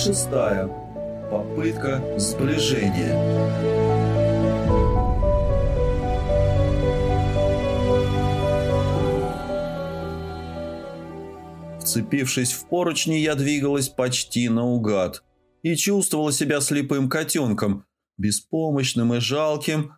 шестая. Попытка сближения. Вцепившись в поручни, я двигалась почти наугад и чувствовала себя слепым котенком, беспомощным и жалким.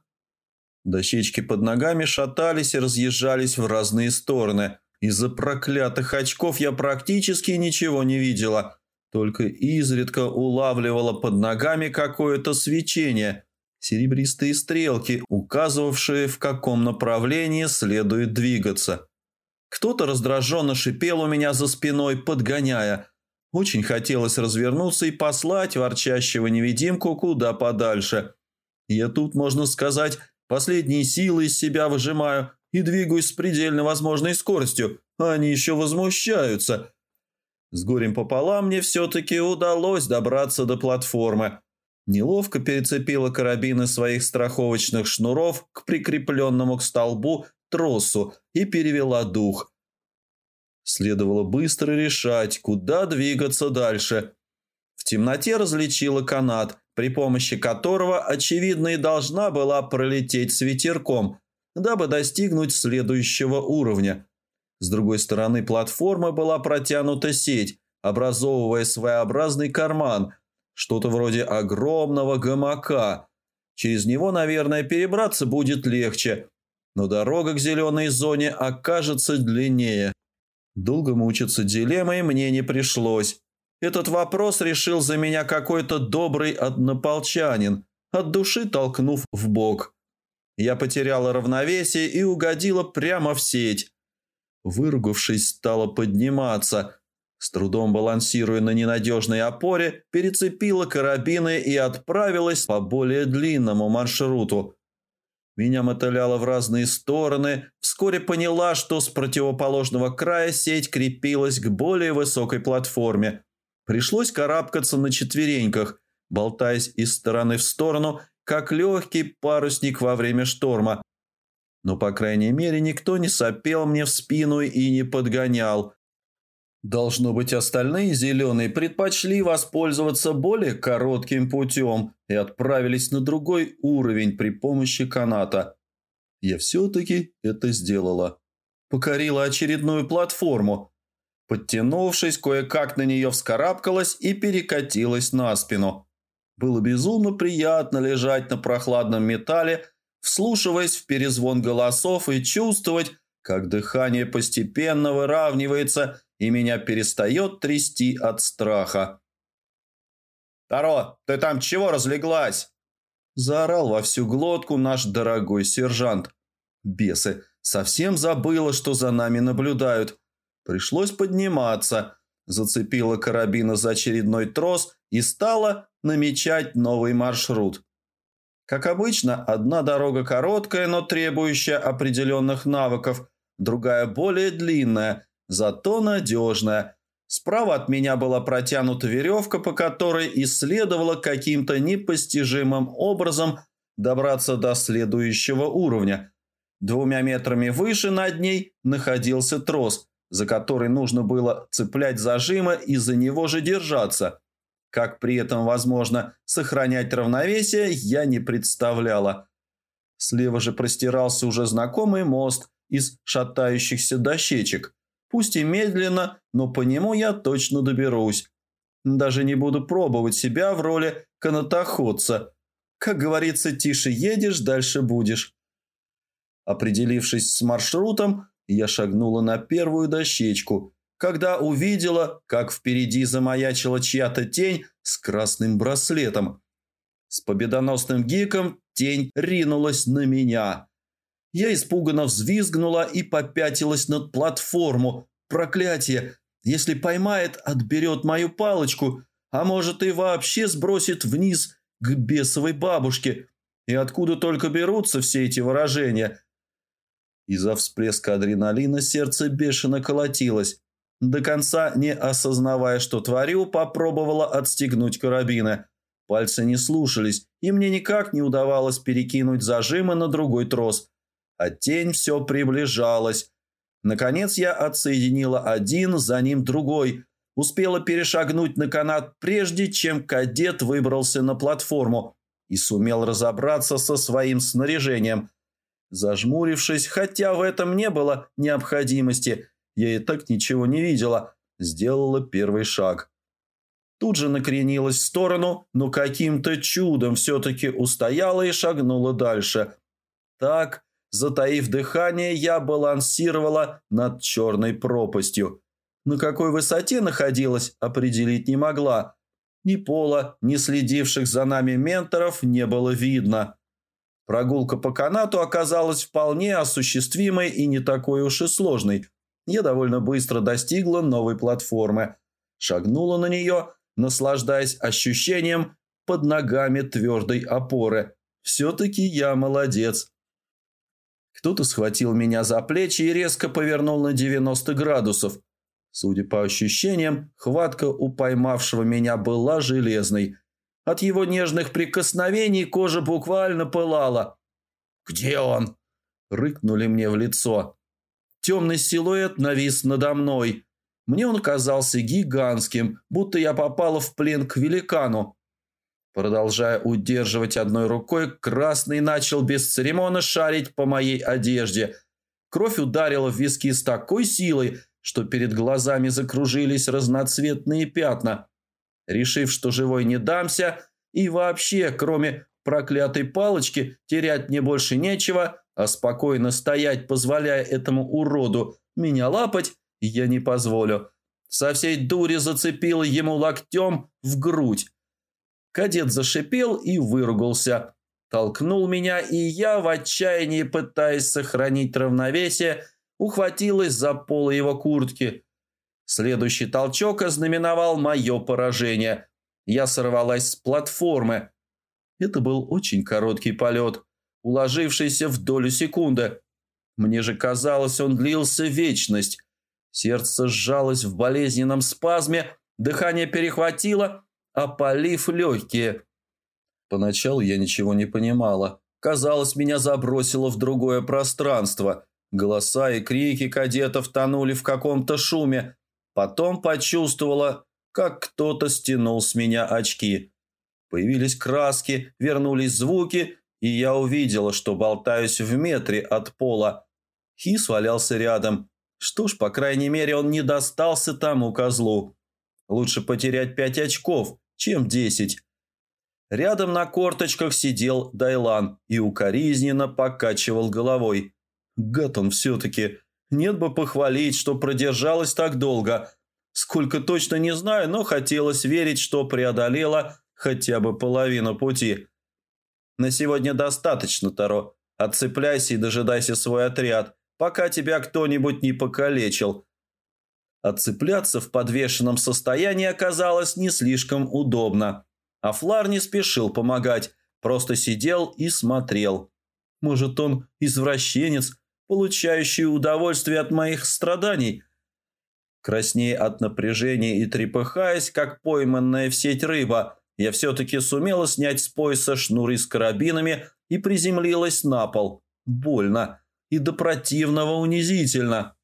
Дощечки под ногами шатались и разъезжались в разные стороны. Из-за проклятых очков я практически ничего не видела – только изредка улавливала под ногами какое-то свечение, серебристые стрелки, указывавшие, в каком направлении следует двигаться. Кто-то раздраженно шипел у меня за спиной, подгоняя. Очень хотелось развернуться и послать ворчащего невидимку куда подальше. Я тут, можно сказать, последние силы из себя выжимаю и двигаюсь с предельно возможной скоростью, а они еще возмущаются – с горем пополам мне все-таки удалось добраться до платформы. Неловко перецепила карабины своих страховочных шнуров к прикрепленному к столбу тросу и перевела дух. Следовало быстро решать, куда двигаться дальше. В темноте различила канат, при помощи которого, очевидно, и должна была пролететь с ветерком, дабы достигнуть следующего уровня – с другой стороны платформы была протянута сеть, образовывая своеобразный карман, что-то вроде огромного гамака. Через него, наверное, перебраться будет легче, но дорога к зеленой зоне окажется длиннее. Долго мучиться дилеммой мне не пришлось. Этот вопрос решил за меня какой-то добрый однополчанин, от души толкнув в бок. Я потеряла равновесие и угодила прямо в сеть. Выругавшись, стала подниматься. С трудом балансируя на ненадежной опоре, перецепила карабины и отправилась по более длинному маршруту. Меня мотыляло в разные стороны. Вскоре поняла, что с противоположного края сеть крепилась к более высокой платформе. Пришлось карабкаться на четвереньках, болтаясь из стороны в сторону, как легкий парусник во время шторма. Но, по крайней мере, никто не сопел мне в спину и не подгонял. Должно быть, остальные зеленые предпочли воспользоваться более коротким путем и отправились на другой уровень при помощи каната. Я все-таки это сделала. Покорила очередную платформу. Подтянувшись, кое-как на нее вскарабкалась и перекатилась на спину. Было безумно приятно лежать на прохладном металле, вслушиваясь в перезвон голосов и чувствовать, как дыхание постепенно выравнивается и меня перестает трясти от страха. «Таро, ты там чего разлеглась?» Заорал во всю глотку наш дорогой сержант. Бесы, совсем забыла, что за нами наблюдают. Пришлось подниматься, зацепила карабина за очередной трос и стала намечать новый маршрут. Как обычно, одна дорога короткая, но требующая определенных навыков, другая более длинная, зато надежная. Справа от меня была протянута веревка, по которой исследовала каким-то непостижимым образом добраться до следующего уровня. Двумя метрами выше над ней находился трос, за который нужно было цеплять зажимы и за него же держаться. Как при этом возможно сохранять равновесие, я не представляла. Слева же простирался уже знакомый мост из шатающихся дощечек. Пусть и медленно, но по нему я точно доберусь. Даже не буду пробовать себя в роли канатоходца. Как говорится, тише едешь, дальше будешь. Определившись с маршрутом, я шагнула на первую дощечку когда увидела, как впереди замаячила чья-то тень с красным браслетом. С победоносным гиком тень ринулась на меня. Я испуганно взвизгнула и попятилась над платформу. Проклятие! Если поймает, отберет мою палочку, а может и вообще сбросит вниз к бесовой бабушке. И откуда только берутся все эти выражения? Из-за всплеска адреналина сердце бешено колотилось. До конца не осознавая, что творю, попробовала отстегнуть карабины. Пальцы не слушались, и мне никак не удавалось перекинуть зажимы на другой трос. А тень все приближалась. Наконец я отсоединила один, за ним другой. успела перешагнуть на канат прежде, чем кадет выбрался на платформу и сумел разобраться со своим снаряжением. Зажмурившись, хотя в этом не было необходимости, я и так ничего не видела, сделала первый шаг. Тут же накренилась в сторону, но каким-то чудом все-таки устояла и шагнула дальше. Так, затаив дыхание, я балансировала над черной пропастью. На какой высоте находилась, определить не могла. Ни пола, ни следивших за нами менторов не было видно. Прогулка по канату оказалась вполне осуществимой и не такой уж и сложной. Я довольно быстро достигла новой платформы, шагнула на нее, наслаждаясь ощущением под ногами твердой опоры. Все-таки я молодец. Кто-то схватил меня за плечи и резко повернул на 90 градусов – Судя по ощущениям, хватка у поймавшего меня была железной. От его нежных прикосновений кожа буквально пылала. «Где он?» – рыкнули мне в лицо. Темный силуэт навис надо мной. Мне он казался гигантским, будто я попала в плен к великану. Продолжая удерживать одной рукой, Красный начал без церемона шарить по моей одежде. Кровь ударила в виски с такой силой, что перед глазами закружились разноцветные пятна. Решив, что живой не дамся, и вообще, кроме проклятой палочки, терять мне больше нечего, а спокойно стоять, позволяя этому уроду меня лапать, я не позволю. Со всей дури зацепила ему локтем в грудь. Кадет зашипел и выругался. Толкнул меня, и я, в отчаянии пытаясь сохранить равновесие, ухватилась за полы его куртки. Следующий толчок ознаменовал мое поражение. Я сорвалась с платформы. Это был очень короткий полет, уложившийся в долю секунды. Мне же казалось, он длился вечность. Сердце сжалось в болезненном спазме, дыхание перехватило, опалив легкие. Поначалу я ничего не понимала. Казалось, меня забросило в другое пространство – Голоса и крики кадетов тонули в каком-то шуме. Потом почувствовала, как кто-то стянул с меня очки. Появились краски, вернулись звуки, и я увидела, что болтаюсь в метре от пола. Хис валялся рядом. Что ж, по крайней мере, он не достался тому козлу. Лучше потерять пять очков, чем десять. Рядом на корточках сидел Дайлан и укоризненно покачивал головой. Гад он все-таки. Нет бы похвалить, что продержалась так долго. Сколько точно не знаю, но хотелось верить, что преодолела хотя бы половину пути. На сегодня достаточно, Таро. Отцепляйся и дожидайся свой отряд, пока тебя кто-нибудь не покалечил. Отцепляться в подвешенном состоянии оказалось не слишком удобно. А Флар не спешил помогать, просто сидел и смотрел. Может, он извращенец, получающий удовольствие от моих страданий. Краснее от напряжения и трепыхаясь, как пойманная в сеть рыба, я все-таки сумела снять с пояса шнуры с карабинами и приземлилась на пол. Больно и до противного унизительно.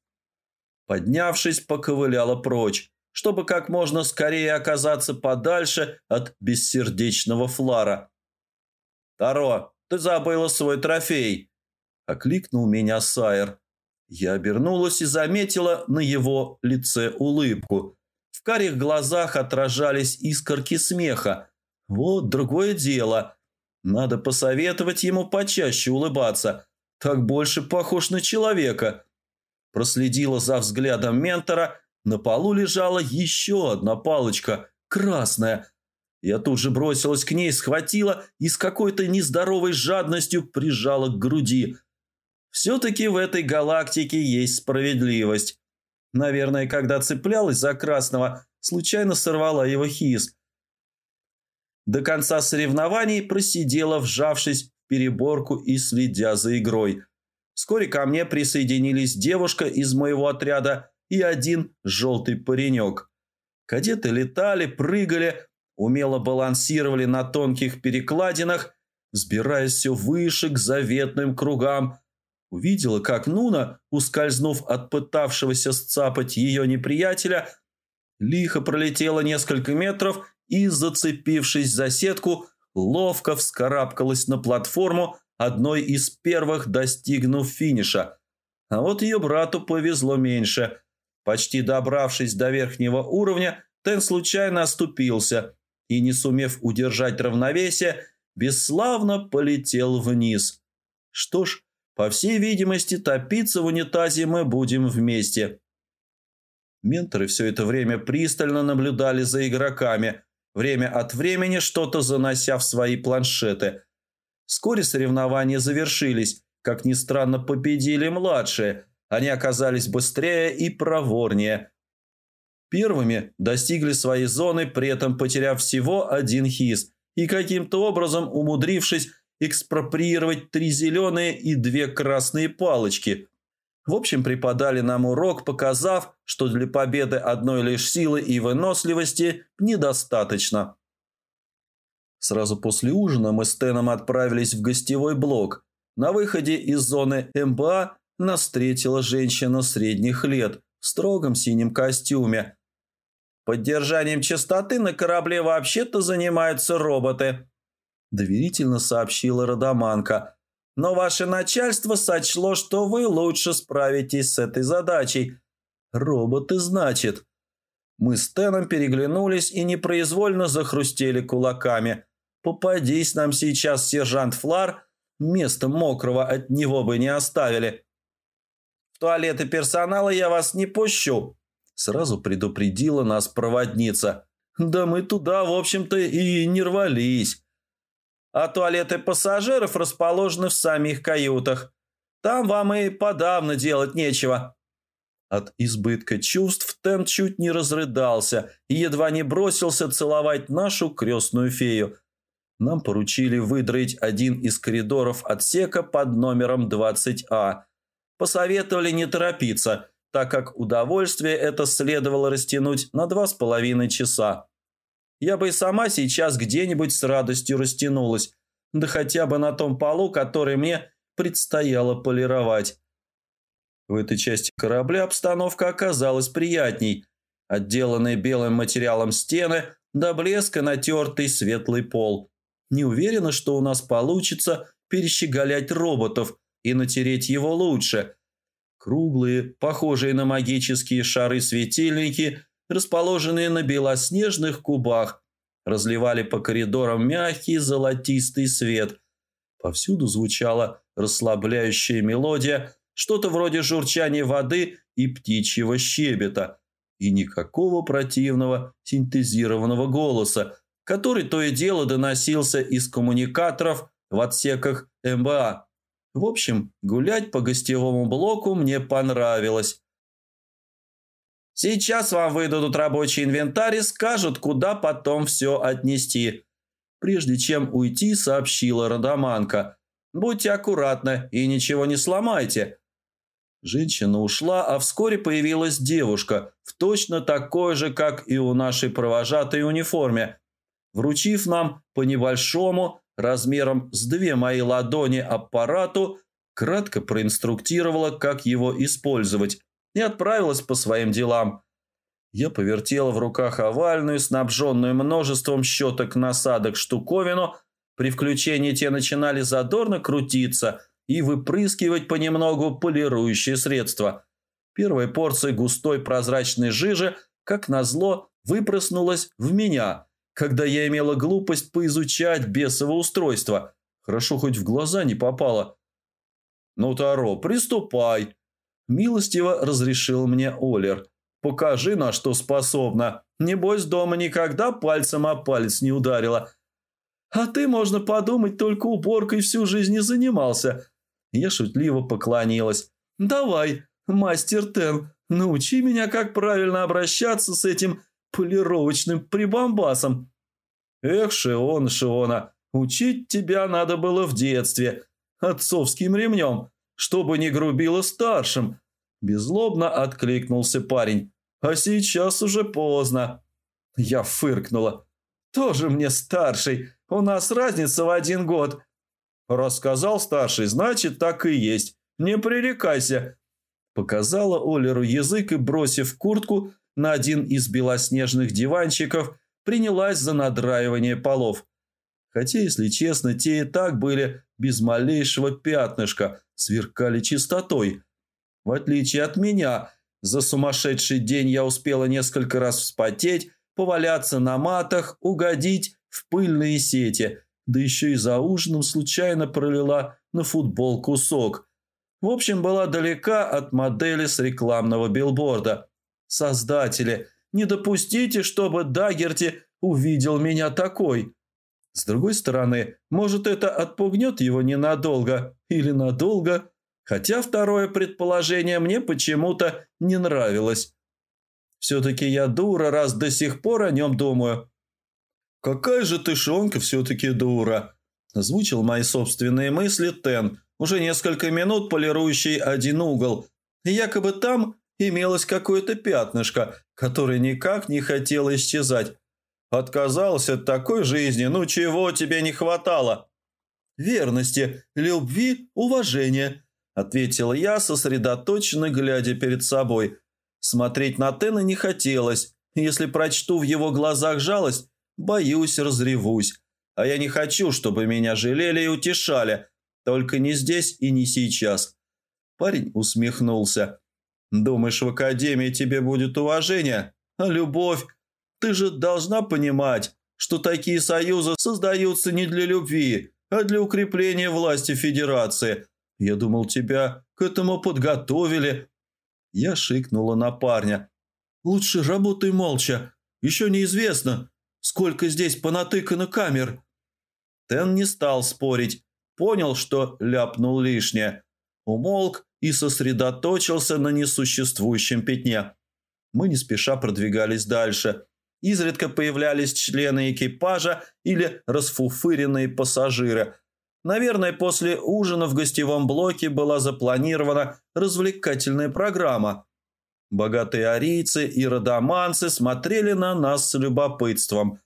Поднявшись, поковыляла прочь, чтобы как можно скорее оказаться подальше от бессердечного Флара. «Таро, ты забыла свой трофей!» окликнул меня Сайер. Я обернулась и заметила на его лице улыбку. В карих глазах отражались искорки смеха. Вот другое дело. Надо посоветовать ему почаще улыбаться. Так больше похож на человека. Проследила за взглядом ментора. На полу лежала еще одна палочка, красная. Я тут же бросилась к ней, схватила и с какой-то нездоровой жадностью прижала к груди – все-таки в этой галактике есть справедливость. Наверное, когда цеплялась за красного, случайно сорвала его хиз. До конца соревнований просидела, вжавшись в переборку и следя за игрой. Вскоре ко мне присоединились девушка из моего отряда и один желтый паренек. Кадеты летали, прыгали, умело балансировали на тонких перекладинах, взбираясь все выше к заветным кругам – Увидела, как Нуна, ускользнув от пытавшегося сцапать ее неприятеля, Лихо пролетела несколько метров и, зацепившись за сетку, ловко вскарабкалась на платформу, одной из первых достигнув финиша. А вот ее брату повезло меньше. Почти добравшись до верхнего уровня, Тен случайно оступился и, не сумев удержать равновесие, бесславно полетел вниз. Что ж, по всей видимости, топиться в унитазе мы будем вместе. Менторы все это время пристально наблюдали за игроками, время от времени что-то занося в свои планшеты. Вскоре соревнования завершились. Как ни странно, победили младшие. Они оказались быстрее и проворнее. Первыми достигли своей зоны, при этом потеряв всего один хиз и каким-то образом умудрившись экспроприировать три зеленые и две красные палочки – в общем, преподали нам урок, показав, что для победы одной лишь силы и выносливости недостаточно. Сразу после ужина мы с Теном отправились в гостевой блок. На выходе из зоны МБА нас встретила женщина средних лет в строгом синем костюме. «Поддержанием чистоты на корабле вообще-то занимаются роботы», – доверительно сообщила Родоманка – но ваше начальство сочло, что вы лучше справитесь с этой задачей. Роботы, значит. Мы с Теном переглянулись и непроизвольно захрустели кулаками. Попадись нам сейчас сержант Флар, место мокрого от него бы не оставили. В туалеты персонала я вас не пущу, сразу предупредила нас проводница. Да мы туда, в общем-то, и не рвались а туалеты пассажиров расположены в самих каютах. Там вам и подавно делать нечего». От избытка чувств Тен чуть не разрыдался и едва не бросился целовать нашу крестную фею. Нам поручили выдроить один из коридоров отсека под номером 20А. Посоветовали не торопиться, так как удовольствие это следовало растянуть на два с половиной часа. Я бы и сама сейчас где-нибудь с радостью растянулась, да хотя бы на том полу, который мне предстояло полировать. В этой части корабля обстановка оказалась приятней. Отделанные белым материалом стены, до блеска натертый светлый пол. Не уверена, что у нас получится перещеголять роботов и натереть его лучше. Круглые, похожие на магические шары светильники – расположенные на белоснежных кубах, разливали по коридорам мягкий золотистый свет. Повсюду звучала расслабляющая мелодия, что-то вроде журчания воды и птичьего щебета, и никакого противного синтезированного голоса, который то и дело доносился из коммуникаторов в отсеках МБА. В общем, гулять по гостевому блоку мне понравилось. Сейчас вам выдадут рабочий инвентарь и скажут, куда потом все отнести. Прежде чем уйти, сообщила Радаманка. Будьте аккуратны и ничего не сломайте. Женщина ушла, а вскоре появилась девушка в точно такой же, как и у нашей провожатой униформе, вручив нам по небольшому, размером с две мои ладони аппарату, кратко проинструктировала, как его использовать и отправилась по своим делам. Я повертела в руках овальную, снабженную множеством щеток насадок штуковину. При включении те начинали задорно крутиться и выпрыскивать понемногу полирующие средства. Первая порция густой прозрачной жижи, как назло, выпроснулась в меня, когда я имела глупость поизучать бесово устройство. Хорошо хоть в глаза не попало. «Ну, Таро, приступай!» Милостиво разрешил мне Олер. «Покажи, на что способна. Небось, дома никогда пальцем о палец не ударила. А ты, можно подумать, только уборкой всю жизнь не занимался». Я шутливо поклонилась. «Давай, мастер Тен, научи меня, как правильно обращаться с этим полировочным прибамбасом». «Эх, Шион, Шиона, учить тебя надо было в детстве, отцовским ремнем» чтобы не грубило старшим. Безлобно откликнулся парень. А сейчас уже поздно. Я фыркнула. Тоже мне старший. У нас разница в один год. Рассказал старший, значит, так и есть. Не пререкайся. Показала Олеру язык и, бросив куртку, на один из белоснежных диванчиков, принялась за надраивание полов. Хотя, если честно, те и так были без малейшего пятнышка, сверкали чистотой. В отличие от меня, за сумасшедший день я успела несколько раз вспотеть, поваляться на матах, угодить в пыльные сети, да еще и за ужином случайно пролила на футбол кусок. В общем, была далека от модели с рекламного билборда. Создатели, не допустите, чтобы Дагерти увидел меня такой. С другой стороны, может это отпугнет его ненадолго или надолго, хотя второе предположение мне почему-то не нравилось. Все-таки я дура, раз до сих пор о нем думаю. «Какая же ты, Шонка, все-таки дура!» Озвучил мои собственные мысли Тен, уже несколько минут полирующий один угол. якобы там имелось какое-то пятнышко, которое никак не хотело исчезать. Отказался от такой жизни, ну чего тебе не хватало? Верности, любви, уважения, ответила я, сосредоточенно глядя перед собой. Смотреть на Тена не хотелось. Если прочту в его глазах жалость, боюсь, разревусь. А я не хочу, чтобы меня жалели и утешали. Только не здесь и не сейчас. Парень усмехнулся. Думаешь, в академии тебе будет уважение? А любовь? Ты же должна понимать, что такие союзы создаются не для любви, а для укрепления власти Федерации. Я думал, тебя к этому подготовили. Я шикнула на парня. Лучше работай молча. Еще неизвестно, сколько здесь понатыкано камер. Тен не стал спорить. Понял, что ляпнул лишнее. Умолк и сосредоточился на несуществующем пятне. Мы не спеша продвигались дальше. Изредка появлялись члены экипажа или расфуфыренные пассажиры. Наверное, после ужина в гостевом блоке была запланирована развлекательная программа. Богатые арийцы и родоманцы смотрели на нас с любопытством.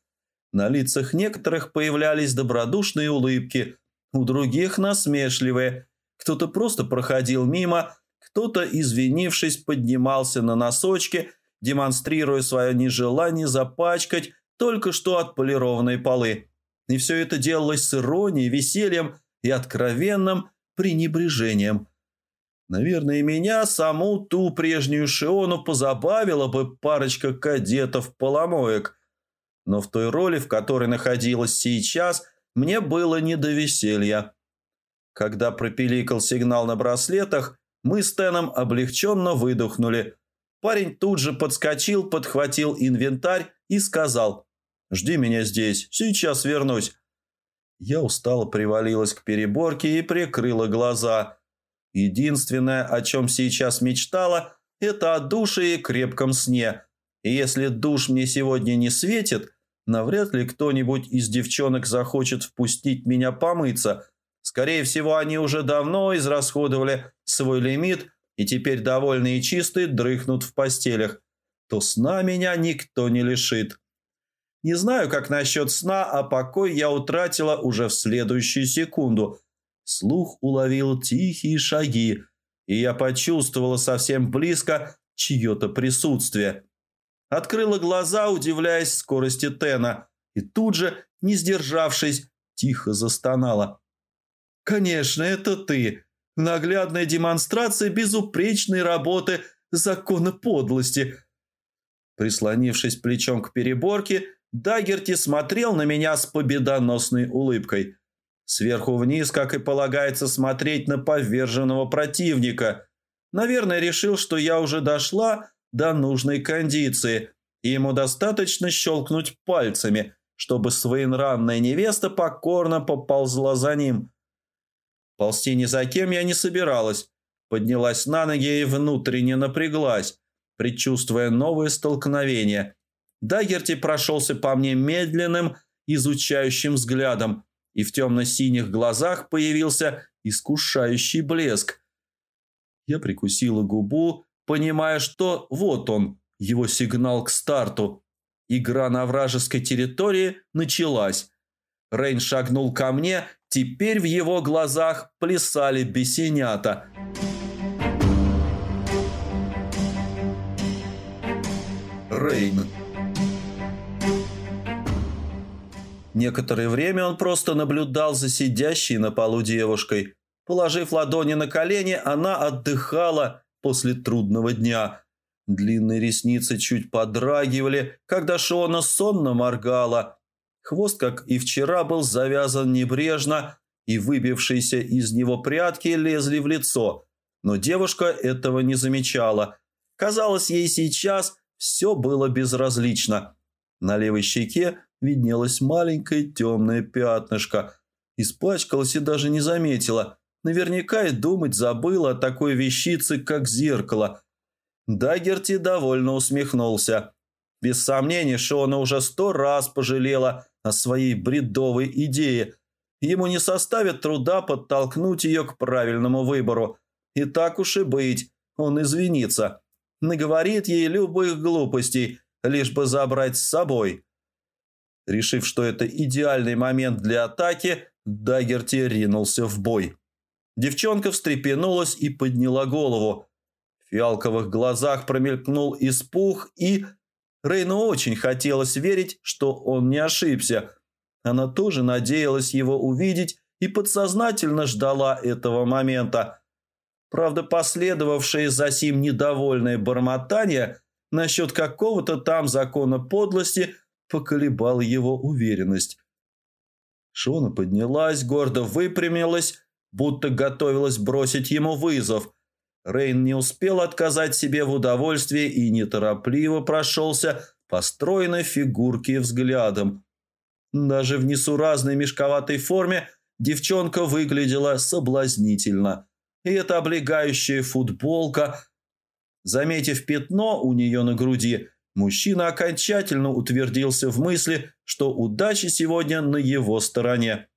На лицах некоторых появлялись добродушные улыбки, у других насмешливые. Кто-то просто проходил мимо, кто-то, извинившись, поднимался на носочки – демонстрируя свое нежелание запачкать только что отполированные полы. И все это делалось с иронией, весельем и откровенным пренебрежением. Наверное, меня, саму ту прежнюю Шиону, позабавила бы парочка кадетов-поломоек. Но в той роли, в которой находилась сейчас, мне было не до веселья. Когда пропиликал сигнал на браслетах, мы с Теном облегченно выдохнули – Парень тут же подскочил, подхватил инвентарь и сказал «Жди меня здесь, сейчас вернусь». Я устало привалилась к переборке и прикрыла глаза. Единственное, о чем сейчас мечтала, это о душе и крепком сне. И если душ мне сегодня не светит, навряд ли кто-нибудь из девчонок захочет впустить меня помыться. Скорее всего, они уже давно израсходовали свой лимит и теперь довольные и чистые дрыхнут в постелях, то сна меня никто не лишит. Не знаю, как насчет сна, а покой я утратила уже в следующую секунду. Слух уловил тихие шаги, и я почувствовала совсем близко чье-то присутствие. Открыла глаза, удивляясь скорости Тена, и тут же, не сдержавшись, тихо застонала. «Конечно, это ты!» Наглядная демонстрация безупречной работы закона подлости. Прислонившись плечом к переборке, Дагерти смотрел на меня с победоносной улыбкой. Сверху вниз, как и полагается, смотреть на поверженного противника. Наверное, решил, что я уже дошла до нужной кондиции, и ему достаточно щелкнуть пальцами, чтобы своенранная невеста покорно поползла за ним – Ползти ни за кем я не собиралась. Поднялась на ноги и внутренне напряглась, предчувствуя новые столкновения. Дагерти прошелся по мне медленным, изучающим взглядом, и в темно-синих глазах появился искушающий блеск. Я прикусила губу, понимая, что вот он, его сигнал к старту. Игра на вражеской территории началась. Рейн шагнул ко мне, теперь в его глазах плясали бесенята. Рейн. Некоторое время он просто наблюдал за сидящей на полу девушкой. Положив ладони на колени, она отдыхала после трудного дня. Длинные ресницы чуть подрагивали, когда Шона сонно моргала. Хвост, как и вчера, был завязан небрежно, и выбившиеся из него прятки лезли в лицо. Но девушка этого не замечала. Казалось, ей сейчас все было безразлично. На левой щеке виднелось маленькое темное пятнышко. Испачкалась и даже не заметила. Наверняка и думать забыла о такой вещице, как зеркало. Дагерти довольно усмехнулся. Без сомнения, Шона уже сто раз пожалела о своей бредовой идее. Ему не составит труда подтолкнуть ее к правильному выбору. И так уж и быть, он извинится. Наговорит ей любых глупостей, лишь бы забрать с собой. Решив, что это идеальный момент для атаки, Дагерти ринулся в бой. Девчонка встрепенулась и подняла голову. В фиалковых глазах промелькнул испуг, и... Рейну очень хотелось верить, что он не ошибся. Она тоже надеялась его увидеть и подсознательно ждала этого момента. Правда, последовавшее за сим недовольное бормотание насчет какого-то там закона подлости поколебал его уверенность. Шона поднялась, гордо выпрямилась, будто готовилась бросить ему вызов. Рейн не успел отказать себе в удовольствии и неторопливо прошелся по стройной фигурке взглядом. Даже в несуразной мешковатой форме девчонка выглядела соблазнительно. И эта облегающая футболка... Заметив пятно у нее на груди, мужчина окончательно утвердился в мысли, что удача сегодня на его стороне.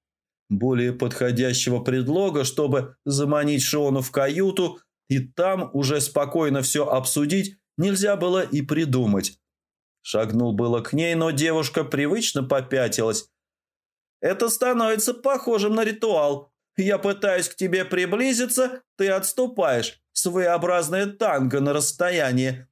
Более подходящего предлога, чтобы заманить Шону в каюту и там уже спокойно все обсудить, нельзя было и придумать. Шагнул было к ней, но девушка привычно попятилась. «Это становится похожим на ритуал. Я пытаюсь к тебе приблизиться, ты отступаешь. Своеобразное танго на расстоянии».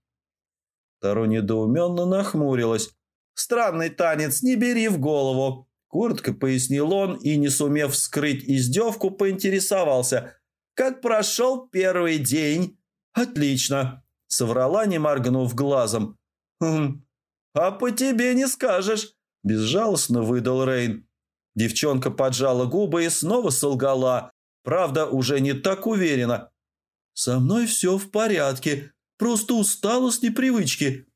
Таро недоуменно нахмурилась. «Странный танец, не бери в голову. Коротко пояснил он и, не сумев скрыть издевку, поинтересовался. «Как прошел первый день?» «Отлично!» — соврала, не моргнув глазом. «Хм, а по тебе не скажешь!» — безжалостно выдал Рейн. Девчонка поджала губы и снова солгала. Правда, уже не так уверенно. «Со мной все в порядке. Просто устала с непривычки».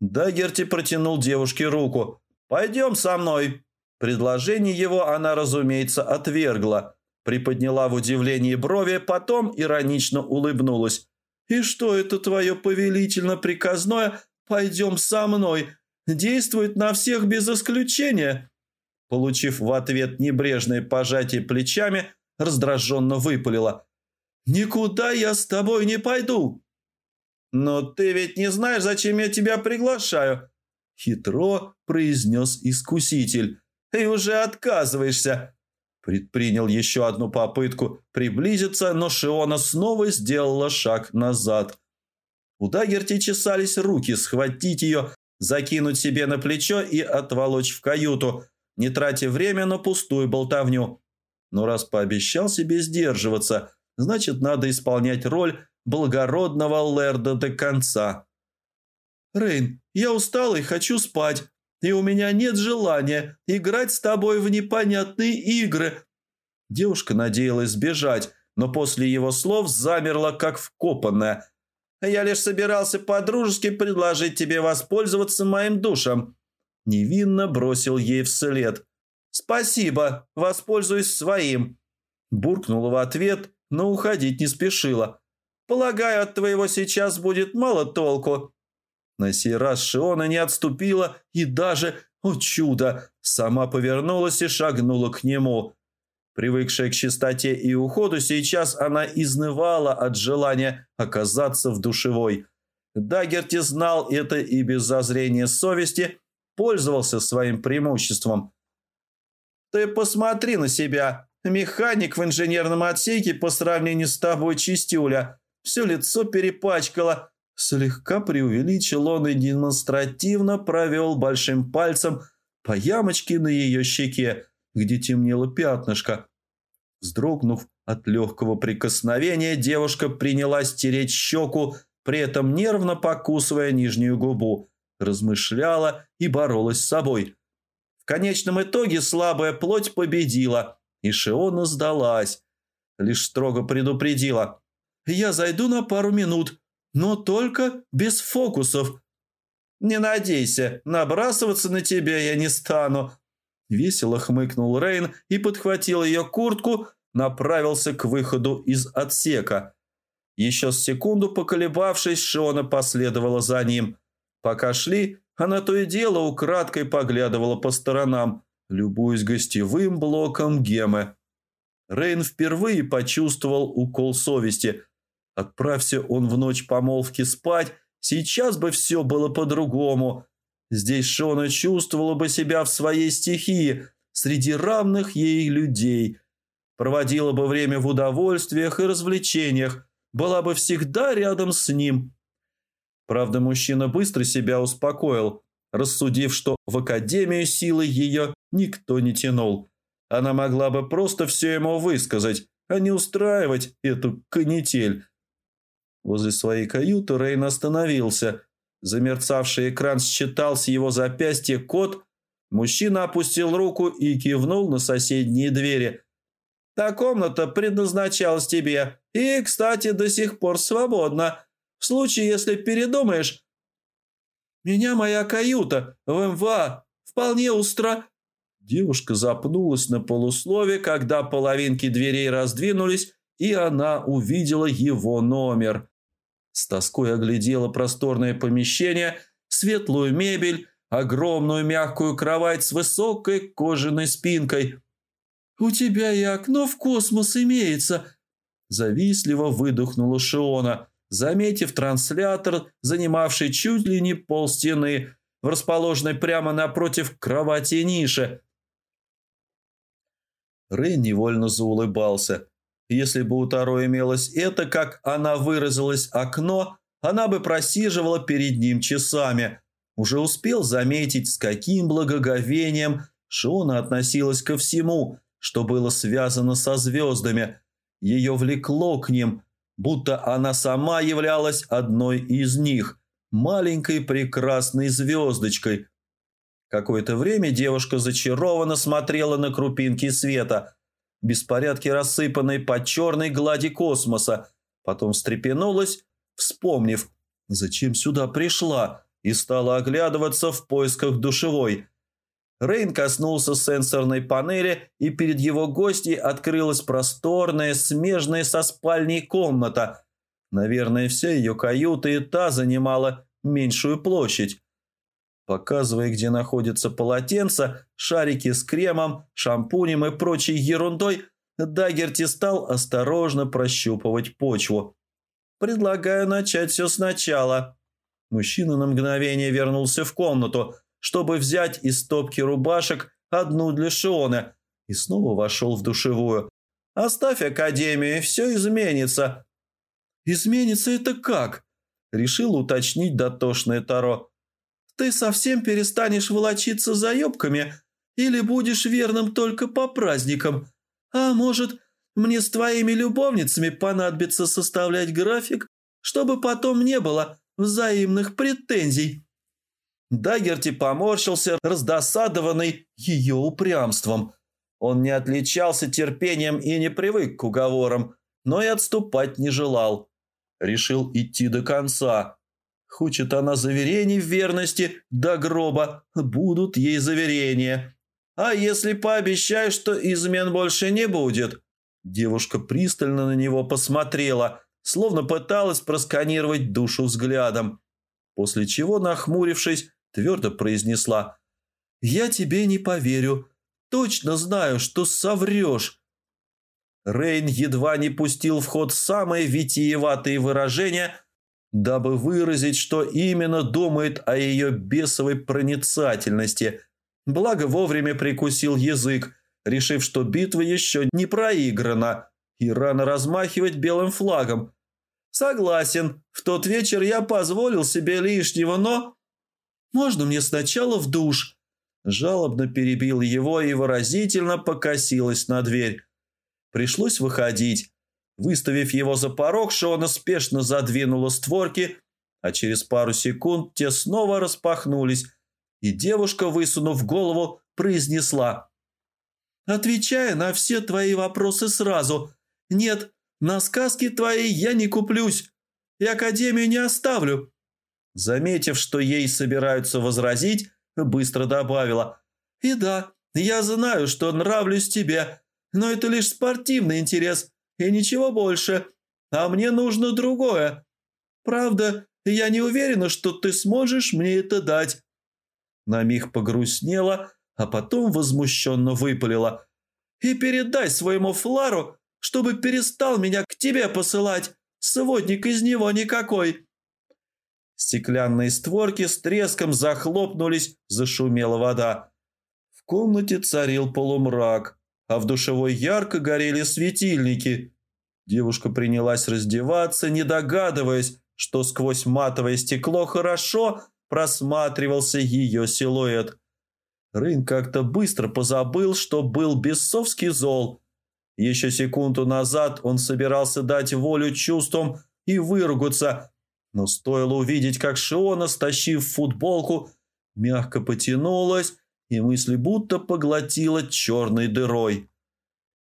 Дагерти протянул девушке руку. «Пойдем со мной». Предложение его она, разумеется, отвергла. Приподняла в удивлении брови, потом иронично улыбнулась. «И что это твое повелительно-приказное «пойдем со мной» действует на всех без исключения?» Получив в ответ небрежное пожатие плечами, раздраженно выпалила. «Никуда я с тобой не пойду!» «Но ты ведь не знаешь, зачем я тебя приглашаю?» Хитро произнес искуситель. Ты уже отказываешься!» Предпринял еще одну попытку приблизиться, но Шиона снова сделала шаг назад. У Дагерти чесались руки схватить ее, закинуть себе на плечо и отволочь в каюту, не тратя время на пустую болтовню. Но раз пообещал себе сдерживаться, значит, надо исполнять роль благородного Лерда до конца. «Рейн, я устал и хочу спать», и у меня нет желания играть с тобой в непонятные игры». Девушка надеялась сбежать, но после его слов замерла, как вкопанная. «Я лишь собирался по-дружески предложить тебе воспользоваться моим душем». Невинно бросил ей вслед. «Спасибо, воспользуюсь своим». Буркнула в ответ, но уходить не спешила. «Полагаю, от твоего сейчас будет мало толку. На сей раз Шиона не отступила и даже, о чудо, сама повернулась и шагнула к нему. Привыкшая к чистоте и уходу, сейчас она изнывала от желания оказаться в душевой. Дагерти знал это и без зазрения совести пользовался своим преимуществом. «Ты посмотри на себя. Механик в инженерном отсеке по сравнению с тобой чистюля. Все лицо перепачкало, Слегка преувеличил он и демонстративно провел большим пальцем по ямочке на ее щеке, где темнело пятнышко. Вздрогнув от легкого прикосновения, девушка принялась тереть щеку, при этом нервно покусывая нижнюю губу, размышляла и боролась с собой. В конечном итоге слабая плоть победила, и Шиона сдалась. Лишь строго предупредила. «Я зайду на пару минут, но только без фокусов». «Не надейся, набрасываться на тебя я не стану», Весело хмыкнул Рейн и подхватил ее куртку, направился к выходу из отсека. Еще с секунду поколебавшись, Шиона последовала за ним. Пока шли, она то и дело украдкой поглядывала по сторонам, любуясь гостевым блоком Гемы. Рейн впервые почувствовал укол совести. Отправься он в ночь помолвки спать, сейчас бы все было по-другому. Здесь Шона чувствовала бы себя в своей стихии, среди равных ей людей. Проводила бы время в удовольствиях и развлечениях, была бы всегда рядом с ним. Правда, мужчина быстро себя успокоил, рассудив, что в академию силы ее никто не тянул. Она могла бы просто все ему высказать, а не устраивать эту канитель. Возле своей каюты Рейн остановился – Замерцавший экран считал с его запястья код. Мужчина опустил руку и кивнул на соседние двери. «Та комната предназначалась тебе. И, кстати, до сих пор свободна. В случае, если передумаешь...» «Меня моя каюта в МВА вполне устра...» Девушка запнулась на полуслове, когда половинки дверей раздвинулись, и она увидела его номер – с тоской оглядела просторное помещение, светлую мебель, огромную мягкую кровать с высокой кожаной спинкой. «У тебя и окно в космос имеется!» Завистливо выдохнула Шиона, заметив транслятор, занимавший чуть ли не пол стены, в расположенной прямо напротив кровати нише. Рэй невольно заулыбался – если бы у Таро имелось это, как она выразилась, окно, она бы просиживала перед ним часами. Уже успел заметить, с каким благоговением Шона относилась ко всему, что было связано со звездами. Ее влекло к ним, будто она сама являлась одной из них, маленькой прекрасной звездочкой. Какое-то время девушка зачарованно смотрела на крупинки света – беспорядки рассыпанной по черной глади космоса, потом встрепенулась, вспомнив, зачем сюда пришла, и стала оглядываться в поисках душевой. Рейн коснулся сенсорной панели, и перед его гостьей открылась просторная, смежная со спальней комната. Наверное, вся ее каюта и та занимала меньшую площадь. Показывая, где находится полотенце, шарики с кремом, шампунем и прочей ерундой, Дагерти стал осторожно прощупывать почву. «Предлагаю начать все сначала». Мужчина на мгновение вернулся в комнату, чтобы взять из стопки рубашек одну для Шиона, и снова вошел в душевую. «Оставь академию, все изменится». «Изменится это как?» – решил уточнить дотошное Таро ты совсем перестанешь волочиться за ёбками или будешь верным только по праздникам. А может, мне с твоими любовницами понадобится составлять график, чтобы потом не было взаимных претензий». Дагерти поморщился, раздосадованный ее упрямством. Он не отличался терпением и не привык к уговорам, но и отступать не желал. Решил идти до конца. Хочет она заверений в верности до гроба, будут ей заверения. А если пообещаю, что измен больше не будет? Девушка пристально на него посмотрела, словно пыталась просканировать душу взглядом. После чего, нахмурившись, твердо произнесла «Я тебе не поверю. Точно знаю, что соврешь». Рейн едва не пустил в ход самые витиеватые выражения – дабы выразить, что именно думает о ее бесовой проницательности. Благо вовремя прикусил язык, решив, что битва еще не проиграна, и рано размахивать белым флагом. Согласен, в тот вечер я позволил себе лишнего, но... Можно мне сначала в душ?» Жалобно перебил его и выразительно покосилась на дверь. Пришлось выходить. Выставив его за порог, Шона спешно задвинула створки, а через пару секунд те снова распахнулись, и девушка, высунув голову, произнесла. «Отвечая на все твои вопросы сразу. Нет, на сказки твои я не куплюсь и Академию не оставлю». Заметив, что ей собираются возразить, быстро добавила. «И да, я знаю, что нравлюсь тебе, но это лишь спортивный интерес и ничего больше, а мне нужно другое. Правда, я не уверена, что ты сможешь мне это дать». На миг погрустнела, а потом возмущенно выпалила. «И передай своему Флару, чтобы перестал меня к тебе посылать. Сводник из него никакой». Стеклянные створки с треском захлопнулись, зашумела вода. В комнате царил полумрак, а в душевой ярко горели светильники. Девушка принялась раздеваться, не догадываясь, что сквозь матовое стекло хорошо просматривался ее силуэт. Рын как-то быстро позабыл, что был бесовский зол. Еще секунду назад он собирался дать волю чувствам и выругаться, но стоило увидеть, как Шиона, стащив футболку, мягко потянулась и мысли будто поглотила черной дырой.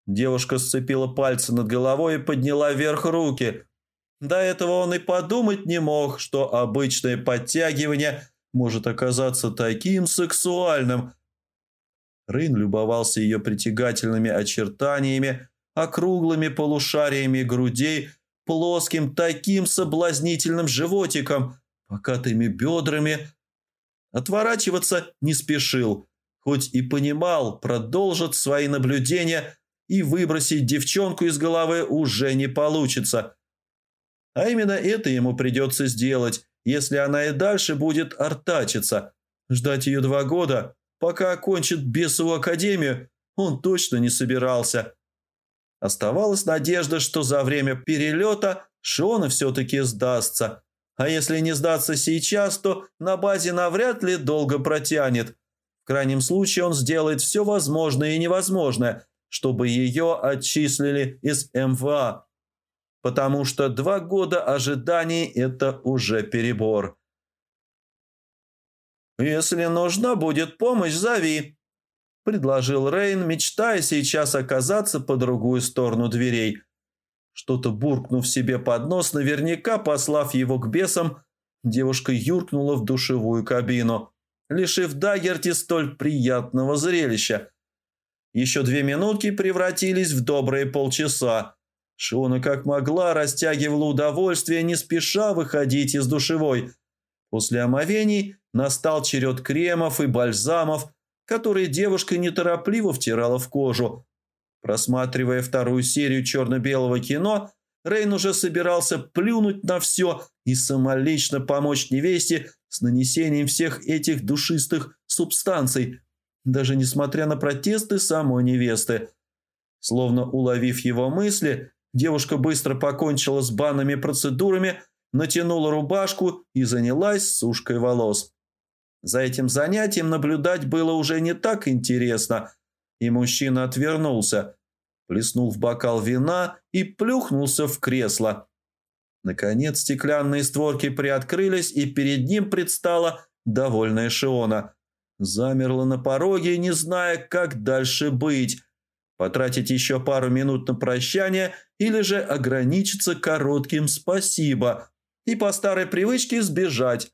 Девушка сцепила пальцы над головой и подняла вверх руки. До этого он и подумать не мог, что обычное подтягивание может оказаться таким сексуальным. Рын любовался ее притягательными очертаниями, округлыми полушариями грудей – плоским, таким соблазнительным животиком, покатыми бедрами. Отворачиваться не спешил, хоть и понимал, продолжит свои наблюдения и выбросить девчонку из головы уже не получится. А именно это ему придется сделать, если она и дальше будет артачиться. Ждать ее два года, пока окончит бесовую академию, он точно не собирался. Оставалась надежда, что за время перелета Шона все-таки сдастся. А если не сдаться сейчас, то на базе навряд ли долго протянет. В крайнем случае он сделает все возможное и невозможное, чтобы ее отчислили из МВА. Потому что два года ожиданий – это уже перебор. «Если нужна будет помощь, зови», – предложил Рейн, мечтая сейчас оказаться по другую сторону дверей. Что-то буркнув себе под нос, наверняка послав его к бесам, девушка юркнула в душевую кабину, лишив Дагерти столь приятного зрелища. Еще две минутки превратились в добрые полчаса. Шона как могла растягивала удовольствие, не спеша выходить из душевой. После омовений настал черед кремов и бальзамов, которые девушка неторопливо втирала в кожу. Просматривая вторую серию черно-белого кино, Рейн уже собирался плюнуть на все и самолично помочь невесте с нанесением всех этих душистых субстанций, даже несмотря на протесты самой невесты. Словно уловив его мысли, девушка быстро покончила с банными процедурами, натянула рубашку и занялась сушкой волос. За этим занятием наблюдать было уже не так интересно, и мужчина отвернулся, плеснул в бокал вина и плюхнулся в кресло. Наконец стеклянные створки приоткрылись, и перед ним предстала довольная Шиона. Замерла на пороге, не зная, как дальше быть. Потратить еще пару минут на прощание или же ограничиться коротким «спасибо» и по старой привычке сбежать.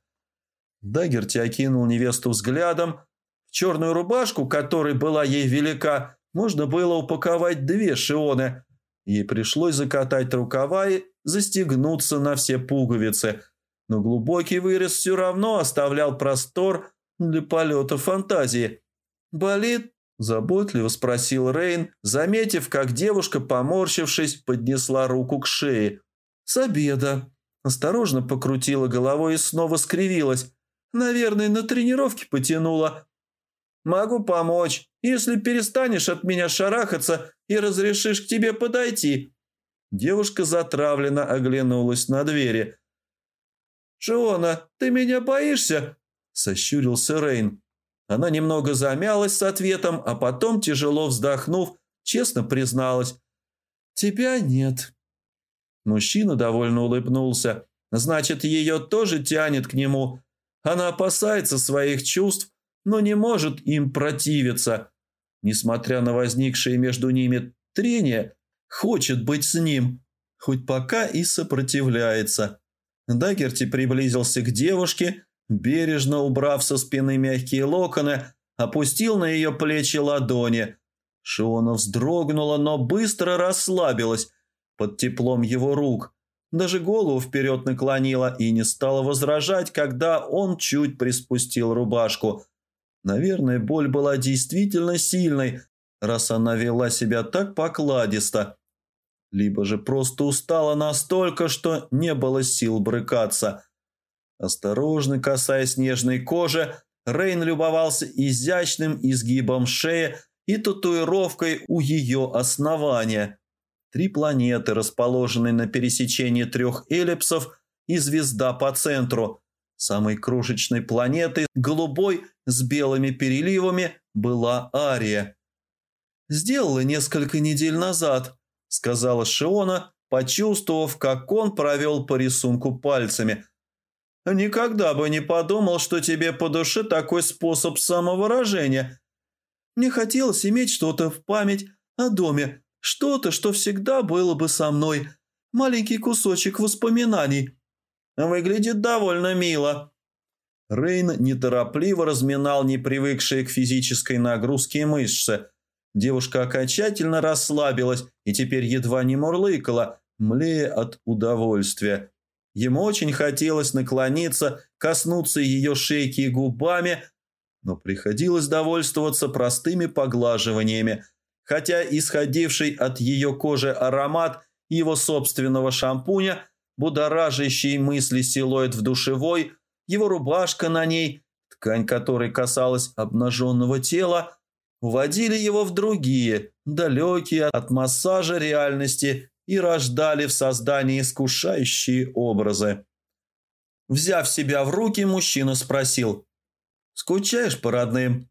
Дагерти окинул невесту взглядом. В черную рубашку, которой была ей велика, можно было упаковать две шионы. Ей пришлось закатать рукава и застегнуться на все пуговицы. Но глубокий вырез все равно оставлял простор для полета фантазии. «Болит?» – заботливо спросил Рейн, заметив, как девушка, поморщившись, поднесла руку к шее. «С обеда». Осторожно покрутила головой и снова скривилась. Наверное, на тренировке потянула. Могу помочь, если перестанешь от меня шарахаться и разрешишь к тебе подойти. Девушка затравленно оглянулась на двери. «Шиона, ты меня боишься?» – сощурился Рейн. Она немного замялась с ответом, а потом, тяжело вздохнув, честно призналась. «Тебя нет». Мужчина довольно улыбнулся. «Значит, ее тоже тянет к нему. Она опасается своих чувств, но не может им противиться. Несмотря на возникшие между ними трения, хочет быть с ним, хоть пока и сопротивляется. Дагерти приблизился к девушке, бережно убрав со спины мягкие локоны, опустил на ее плечи ладони. Шиона вздрогнула, но быстро расслабилась под теплом его рук. Даже голову вперед наклонила и не стала возражать, когда он чуть приспустил рубашку. Наверное, боль была действительно сильной, раз она вела себя так покладисто. Либо же просто устала настолько, что не было сил брыкаться. Осторожно касаясь нежной кожи, Рейн любовался изящным изгибом шеи и татуировкой у ее основания. Три планеты, расположенные на пересечении трех эллипсов, и звезда по центру. Самой крошечной планетой, голубой, с белыми переливами, была Ария. «Сделала несколько недель назад», — сказала Шиона, почувствовав, как он провел по рисунку пальцами. «Никогда бы не подумал, что тебе по душе такой способ самовыражения. Мне хотелось иметь что-то в память о доме, что-то, что всегда было бы со мной. Маленький кусочек воспоминаний. Выглядит довольно мило». Рейн неторопливо разминал непривыкшие к физической нагрузке мышцы – Девушка окончательно расслабилась и теперь едва не мурлыкала, млея от удовольствия. Ему очень хотелось наклониться, коснуться ее шейки губами, но приходилось довольствоваться простыми поглаживаниями, хотя исходивший от ее кожи аромат его собственного шампуня, будоражащий мысли силуэт в душевой, его рубашка на ней, ткань которой касалась обнаженного тела – уводили его в другие, далекие от массажа реальности и рождали в создании искушающие образы. Взяв себя в руки, мужчина спросил, «Скучаешь по родным?»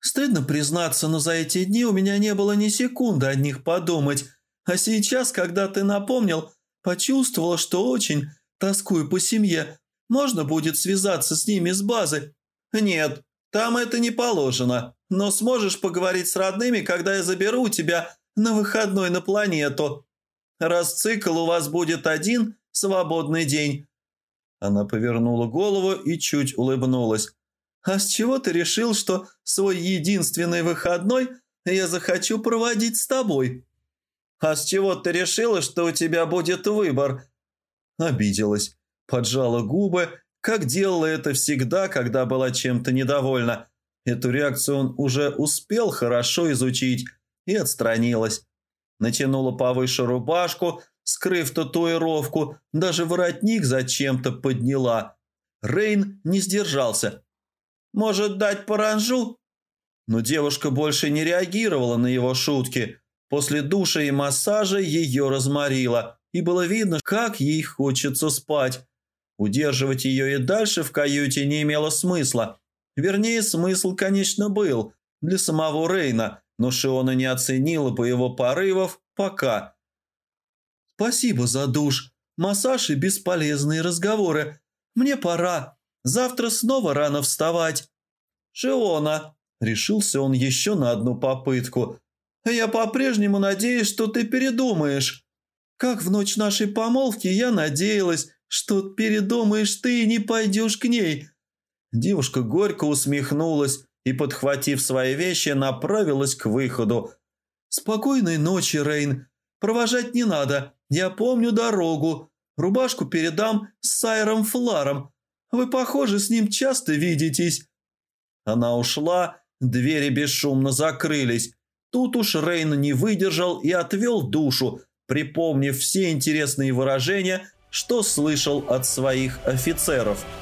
«Стыдно признаться, но за эти дни у меня не было ни секунды о них подумать, а сейчас, когда ты напомнил, почувствовала, что очень тоскую по семье. Можно будет связаться с ними с базы?» «Нет, там это не положено», но сможешь поговорить с родными, когда я заберу тебя на выходной на планету. Раз цикл у вас будет один свободный день». Она повернула голову и чуть улыбнулась. «А с чего ты решил, что свой единственный выходной я захочу проводить с тобой?» «А с чего ты решила, что у тебя будет выбор?» Обиделась, поджала губы, как делала это всегда, когда была чем-то недовольна. Эту реакцию он уже успел хорошо изучить и отстранилась. Натянула повыше рубашку, скрыв татуировку, даже воротник зачем-то подняла. Рейн не сдержался. «Может, дать паранжу?» Но девушка больше не реагировала на его шутки. После душа и массажа ее разморило, и было видно, как ей хочется спать. Удерживать ее и дальше в каюте не имело смысла – Вернее, смысл, конечно, был для самого Рейна, но Шиона не оценила бы его порывов пока. «Спасибо за душ, массаж и бесполезные разговоры. Мне пора. Завтра снова рано вставать». «Шиона», — решился он еще на одну попытку, — «я по-прежнему надеюсь, что ты передумаешь. Как в ночь нашей помолвки я надеялась, что передумаешь ты и не пойдешь к ней». Девушка горько усмехнулась и, подхватив свои вещи, направилась к выходу. «Спокойной ночи, Рейн. Провожать не надо. Я помню дорогу. Рубашку передам с Сайром Фларом. Вы, похоже, с ним часто видитесь». Она ушла, двери бесшумно закрылись. Тут уж Рейн не выдержал и отвел душу, припомнив все интересные выражения, что слышал от своих офицеров –